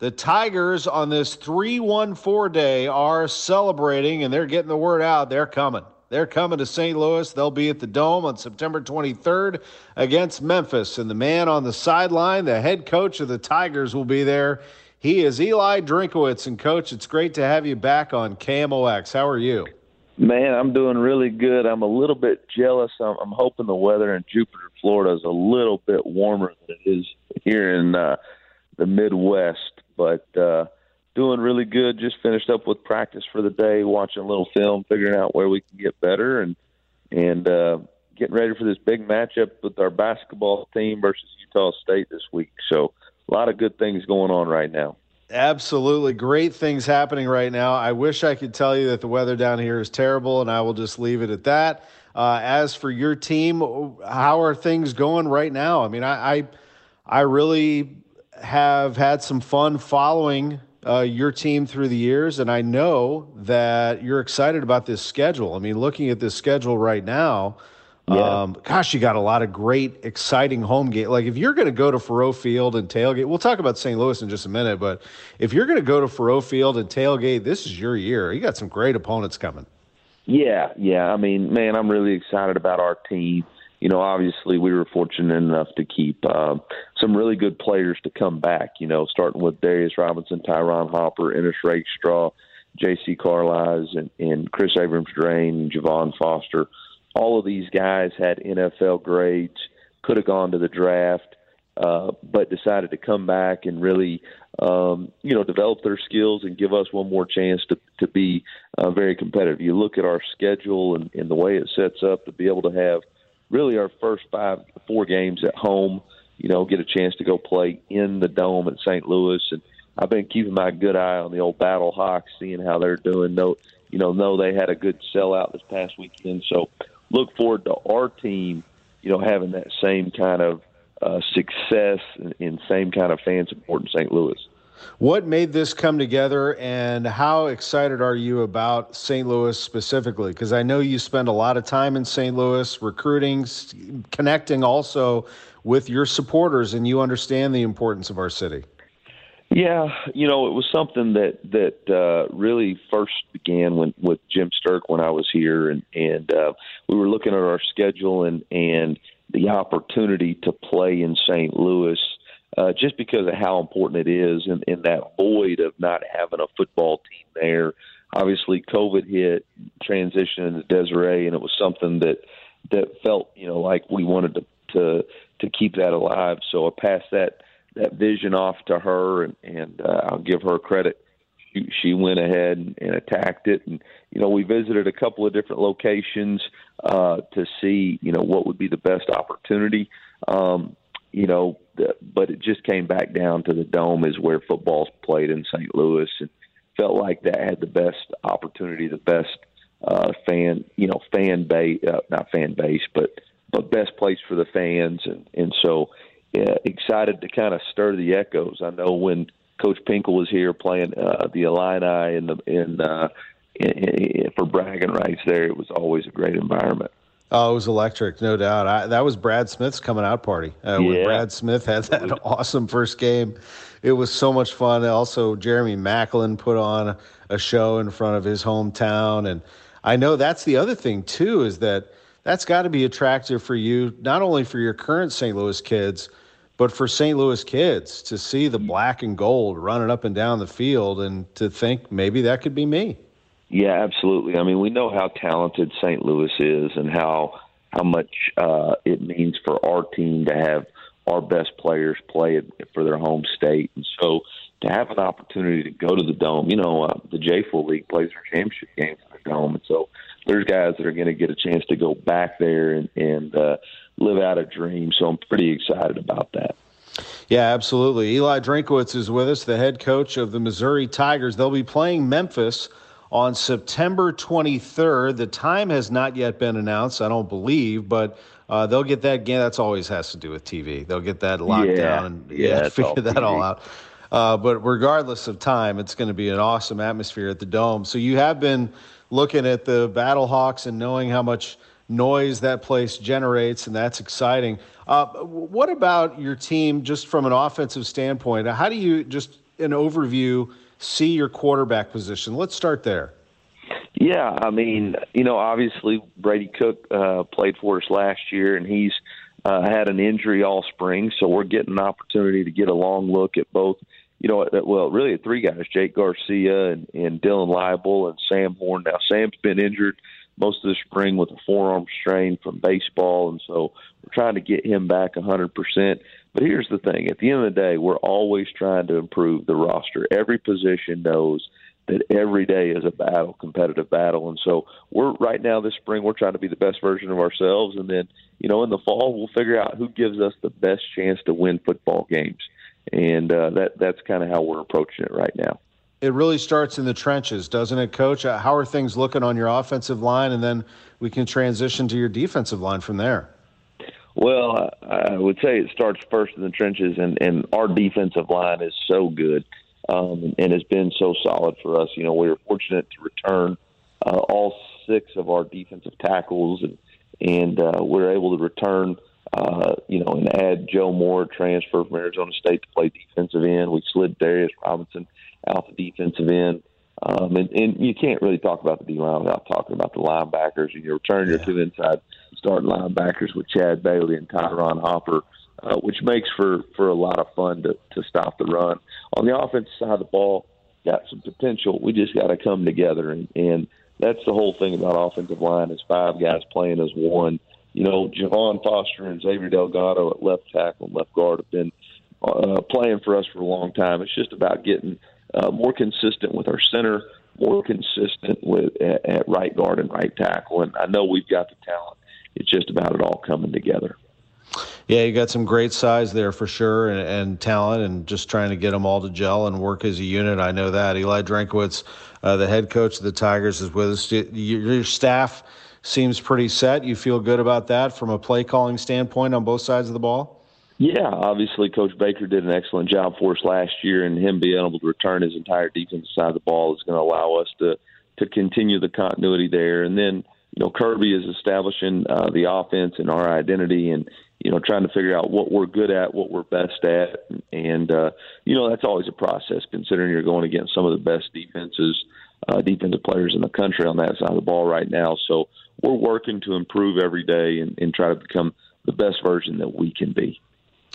The Tigers on this 314 day are celebrating and they're getting the word out. They're coming. They're coming to St. Louis. They'll be at the Dome on September 23rd against Memphis. And the man on the sideline, the head coach of the Tigers, will be there. He is Eli Drinkwitz. And, coach, it's great to have you back on KMOX. How are you? Man, I'm doing really good. I'm a little bit jealous. I'm, I'm hoping the weather in Jupiter, Florida is a little bit warmer than it is here in uh, the Midwest but uh, doing really good. Just finished up with practice for the day, watching a little film, figuring out where we can get better, and and uh, getting ready for this big matchup with our basketball team versus Utah State this week. So a lot of good things going on right now. Absolutely. Great things happening right now. I wish I could tell you that the weather down here is terrible, and I will just leave it at that. Uh, as for your team, how are things going right now? I mean, I, I, I really have had some fun following uh, your team through the years, and I know that you're excited about this schedule. I mean, looking at this schedule right now, yeah. um, gosh, you got a lot of great, exciting home game. Like if you're going to go to Faurot Field and tailgate, we'll talk about St. Louis in just a minute. But if you're going to go to Faurot Field and tailgate, this is your year. You got some great opponents coming. Yeah, yeah. I mean, man, I'm really excited about our team you know, obviously we were fortunate enough to keep uh, some really good players to come back. You know, starting with Darius Robinson, Ty'Ron Hopper, Ennis Rakestraw, J.C. Carlisle, and, and Kris Abrams-Draine, Javon Foster. All of these guys had NFL grades, could have gone to the draft, uh, but decided to come back and really, um, you know, develop their skills and give us one more chance to to be uh, very competitive. You look at our schedule and, and the way it sets up to be able to have – really our first five, four games at home. You know, get a chance to go play in the dome at St. Louis, and I've been keeping my good eye on the old Battle Hawks, seeing how they're doing. No, you know, know they had a good sellout this past weekend, so look forward to our team, you know, having that same kind of uh, success and, and same kind of fan support in St. Louis. What made this come together, and how excited are you about St. Louis specifically? Because I know you spend a lot of time in St. Louis recruiting, connecting also with your supporters, and you understand the importance of our city. Yeah, you know, it was something that that uh, really first began when with Jim Sterk when I was here, and and uh, we were looking at our schedule and and the opportunity to play in St. Louis uh, just because of how important it is in, in that void of not having a football team there. Obviously, COVID hit, transition into Desiree, and it was something that that felt you know like we wanted to to to keep that alive. So I passed that that vision off to her, and, and uh, I'll give her credit. She, she went ahead and, and attacked it, and you know we visited a couple of different locations uh, to see you know what would be the best opportunity. Um, you know, but it just came back down to the dome is where football's played in St. Louis, and felt like that had the best opportunity, the best uh, fan, you know, fan base, uh, not fan base, but but best place for the fans, and and so uh, excited to kind of stir the echoes. I know when Coach Pinkel was here playing uh, the Illini in the in, uh, in, in for bragging rights there, it was always a great environment. Oh, it was electric, no doubt. I, that was Brad Smith's coming out party. Uh, yeah. When Brad Smith had that awesome first game, it was so much fun. Also, Jeremy Maclin put on a show in front of his hometown, and I know that's the other thing too is that that's got to be attractive for you, not only for your current St. Louis kids, but for St. Louis kids to see the black and gold running up and down the field, and to think maybe that could be me. Yeah, absolutely. I mean, we know how talented St. Louis is and how how much uh, it means for our team to have our best players play for their home state, and so to have an opportunity to go to the dome. You know, uh, the JFL League plays their championship games in the dome, and so there's guys that are going to get a chance to go back there and, and uh, live out a dream. So I'm pretty excited about that. Yeah, absolutely. Eli Drinkwitz is with us, the head coach of the Missouri Tigers. They'll be playing Memphis on September 23rd. The time has not yet been announced, I don't believe, but uh, they'll get that game. That's always has to do with TV. They'll get that locked yeah, down and yeah, yeah figure all that all out. Uh, but regardless of time, it's going to be an awesome atmosphere at the Dome. So you have been looking at the Battle Hawks and knowing how much noise that place generates, and that's exciting. Uh, what about your team, just from an offensive standpoint? How do you just an overview see your quarterback position? Let's start there. Yeah, I mean, you know, obviously Brady Cook uh, played for us last year, and he's uh, had an injury all spring, so we're getting an opportunity to get a long look at both. You know, well, really at three guys: Jake Garcia and, and Dylan Laible and Sam Horn. Now, Sam's been injured most of the spring with a forearm strain from baseball, and so we're trying to get him back 100%. But here's the thing: at the end of the day, we're always trying to improve the roster. Every position knows that every day is a battle, competitive battle. And so we're right now this spring we're trying to be the best version of ourselves, and then you know in the fall we'll figure out who gives us the best chance to win football games, and uh, that that's kind of how we're approaching it right now. It really starts in the trenches, doesn't it, Coach? Uh, how are things looking on your offensive line, and then we can transition to your defensive line from there. Well, I would say it starts first in the trenches, and, and our defensive line is so good um, and has been so solid for us. You know, we were fortunate to return uh, all six of our defensive tackles, and and uh, we're able to return, uh, you know, and add Joe Moore, transfer from Arizona State to play defensive end. We slid Darius Robinson out the defensive end. Um, and, and you can't really talk about the D line without talking about the linebackers. And you return your yeah. two inside starting linebackers with Chad Bailey and Ty'Ron Hopper uh, which makes for for a lot of fun to to stop the run. On the offensive side of the ball, got some potential. We just got to come together, and and that's the whole thing about offensive line is five guys playing as one. You know, Javon Foster and Xavier Delgado at left tackle and left guard have been uh, playing for us for a long time. It's just about getting uh, more consistent with our center, more consistent with at, at right guard and right tackle. And I know we've got the talent. It's just about it all coming together. Yeah, you got some great size there for sure, and, and, talent, and just trying to get them all to gel and work as a unit. I know that. Eli Drinkwitz, uh, the head coach of the Tigers, is with us. Your staff seems pretty set. You feel good about that from a play calling standpoint on both sides of the ball? Yeah, obviously, Coach Baker did an excellent job for us last year, and him being able to return his entire defensive side of the ball is going to allow us to to continue the continuity there. And then, you know, Kirby is establishing uh, the offense and our identity, and you know, trying to figure out what we're good at, what we're best at, and uh, you know that's always a process. Considering you're going against some of the best defenses, uh, defensive players in the country on that side of the ball right now. So we're working to improve every day and, and try to become the best version that we can be.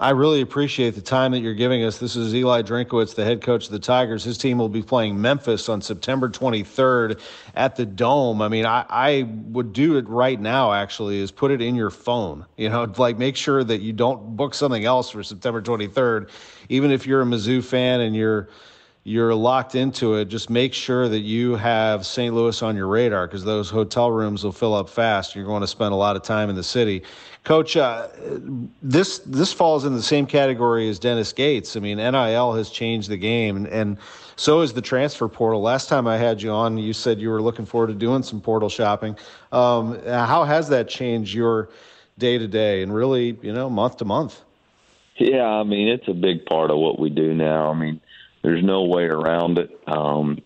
I really appreciate the time that you're giving us. This is Eli Drinkwitz, the head coach of the Tigers. His team will be playing Memphis on September 23rd at the Dome. I mean, I, I would do it right now, actually, is put it in your phone. You know, like make sure that you don't book something else for September 23rd. Even if you're a Mizzou fan and you're you're locked into it, just make sure that you have St. Louis on your radar because those hotel rooms will fill up fast. You're going to spend a lot of time in the city. Coach, uh, this this falls in the same category as Dennis Gates. I mean, NIL has changed the game, and, so is the transfer portal. Last time I had you on, you said you were looking forward to doing some portal shopping. Um, how has that changed your day to day, and really, you know, month to month? Yeah, I mean, it's a big part of what we do now. I mean, there's no way around it. Um,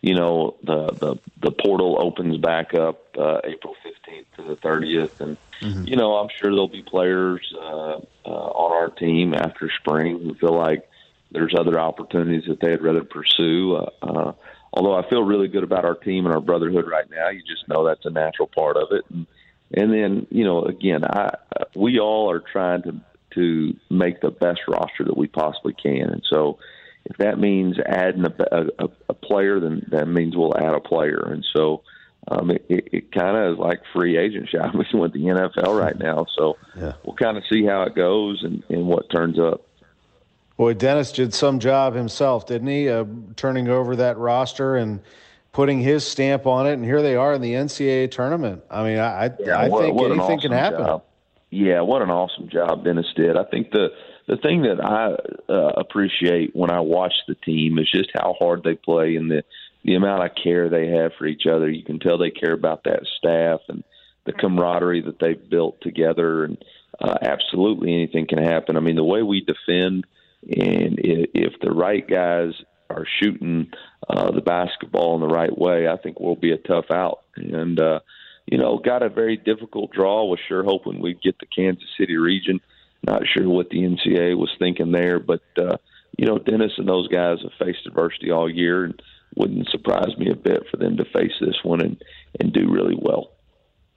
you know, the the the portal opens back up uh, April 15th to the 30th, and Mm-hmm. You know, I'm sure there'll be players uh, uh, on our team after spring who feel like there's other opportunities that they'd rather pursue. Uh, uh, although I feel really good about our team and our brotherhood right now, you just know that's a natural part of it. And, and then, you know, again, I we all are trying to to make the best roster that we possibly can, and so if that means adding a, a, a player, then that means we'll add a player. And so, um, it, it, it kind of is like free agent shopping with the NFL right now. So yeah. we'll kind of see how it goes and, and what turns up. Boy, Dennis did some job himself, didn't he? Uh, turning over that roster and putting his stamp on it, and here they are in the NCAA tournament. I mean, I, yeah, I what, think what anything awesome can happen. Job. Yeah, what an awesome job Dennis did. I think the the thing that I uh, appreciate when I watch the team is just how hard they play and the the amount of care they have for each other. You can tell they care about that staff and the camaraderie that they've built together. And uh, absolutely anything can happen. I mean, the way we defend, and if the right guys are shooting uh, the basketball in the right way, I think we'll be a tough out. And uh, you know, got a very difficult draw. Was sure hoping we'd get the Kansas City region. Not sure what the NCAA was thinking there, but uh, you know, Dennis and those guys have faced adversity all year, and wouldn't surprise me a bit for them to face this one and and do really well.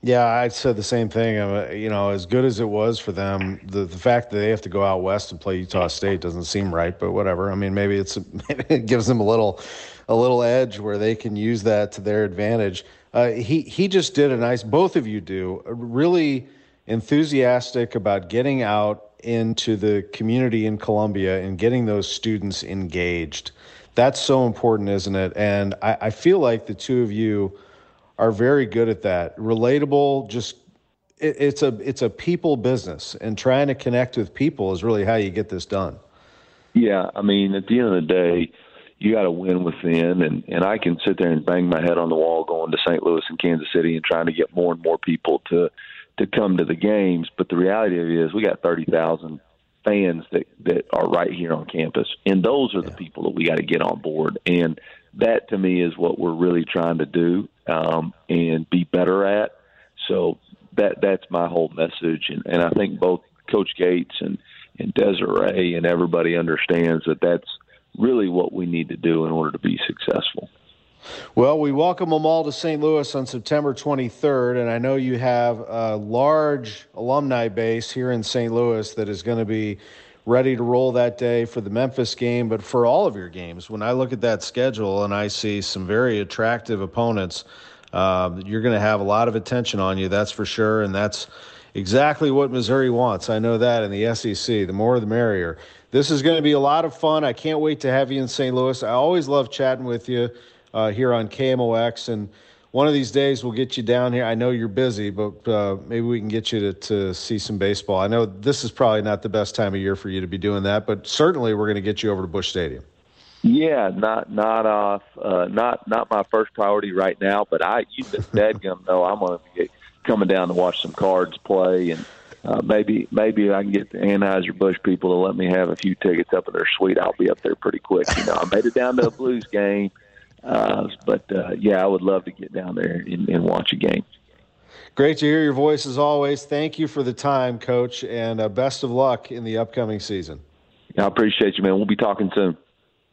Yeah, I said the same thing. You know, as good as it was for them, the the fact that they have to go out west and play Utah State doesn't seem right. But whatever. I mean, maybe it's maybe it gives them a little a little edge where they can use that to their advantage. Uh, he he just did a nice. Both of you do really enthusiastic about getting out into the community in Columbia and getting those students engaged. That's so important, isn't it? And I, I feel like the two of you are very good at that. Relatable, just it, it's a it's a people business, and trying to connect with people is really how you get this done. Yeah, I mean, at the end of the day, you got to win within, and and I can sit there and bang my head on the wall going to St. Louis and Kansas City and trying to get more and more people to to come to the games. But the reality of it is, we got thirty thousand fans that that are right here on campus, and those are the people that we got to get on board. And that to me is what we're really trying to do um, and be better at. So that that's my whole message, and, and I think both Coach Gates and and Desiree and everybody understands that that's really what we need to do in order to be successful. Well, we welcome them all to St. Louis on September 23rd, and I know you have a large alumni base here in St. Louis that is going to be ready to roll that day for the Memphis game, but for all of your games. When I look at that schedule and I see some very attractive opponents, uh, you're going to have a lot of attention on you, that's for sure, and that's exactly what Missouri wants. I know that in the SEC. The more the merrier. This is going to be a lot of fun. I can't wait to have you in St. Louis. I always love chatting with you uh, here on KMOX. And one of these days we'll get you down here. I know you're busy, but uh, maybe we can get you to, to see some baseball. I know this is probably not the best time of year for you to be doing that, but certainly we're going to get you over to Busch Stadium. Yeah, not not off, uh, not not my first priority right now. But I, you, Dadgum, know I'm going to be coming down to watch some cards play, and uh, maybe maybe I can get the Anheuser Busch people to let me have a few tickets up in their suite. I'll be up there pretty quick. You know, I made it down to a Blues game uh, but uh, yeah, I would love to get down there and, and, watch a game. Great to hear your voice as always. Thank you for the time, Coach, and uh, best of luck in the upcoming season. I appreciate you, man. We'll be talking soon.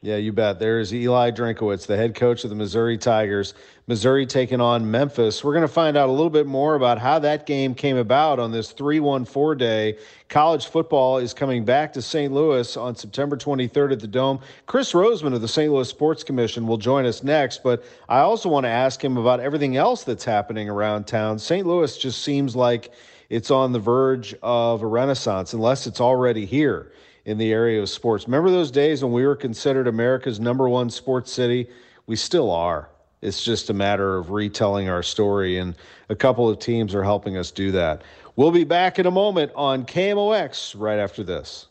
Yeah, you bet. There's Eli Drinkwitz, the head coach of the Missouri Tigers. Missouri taking on Memphis. We're going to find out a little bit more about how that game came about on this 314 day. College football is coming back to St. Louis on September 23rd at the Dome. Chris Roseman of the St. Louis Sports Commission will join us next, but I also want to ask him about everything else that's happening around town. St. Louis just seems like it's on the verge of a renaissance, unless it's already here in the area of sports. Remember those days when we were considered America's number one sports city? We still are. It's just a matter of retelling our story, and a couple of teams are helping us do that. We'll be back in a moment on KMOX right after this.